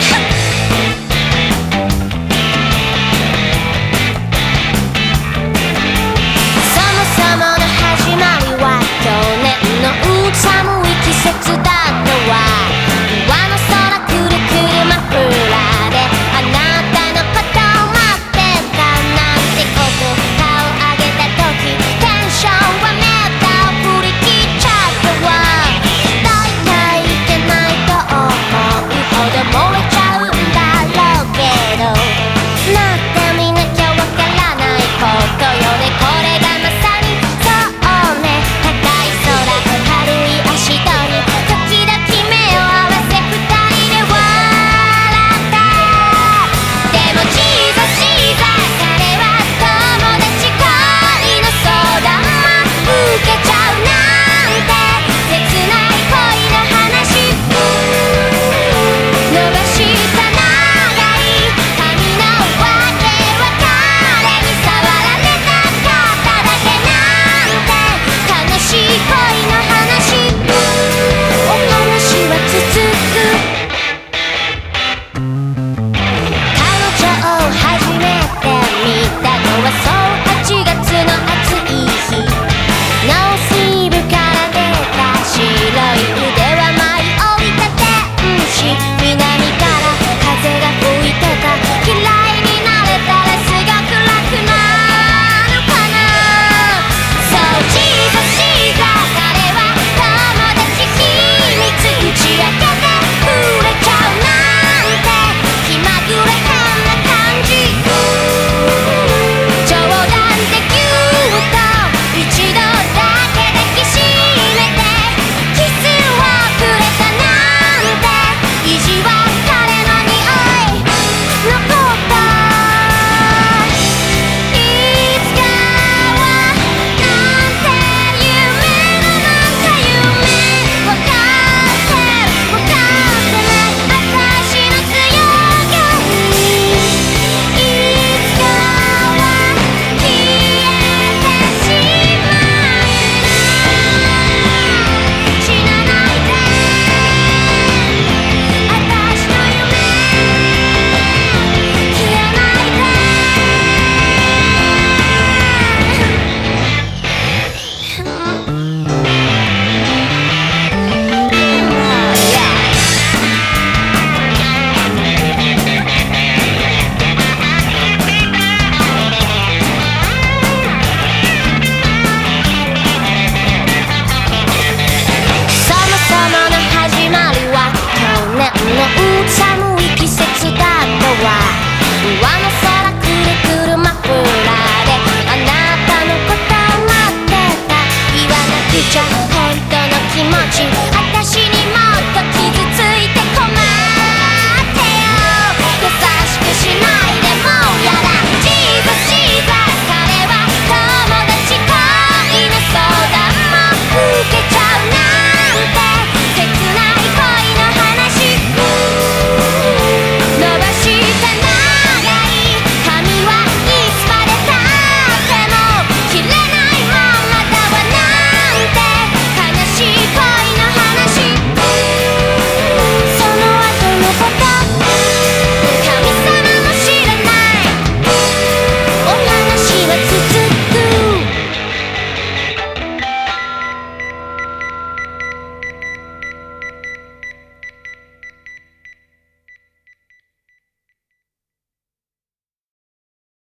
Yeah. watching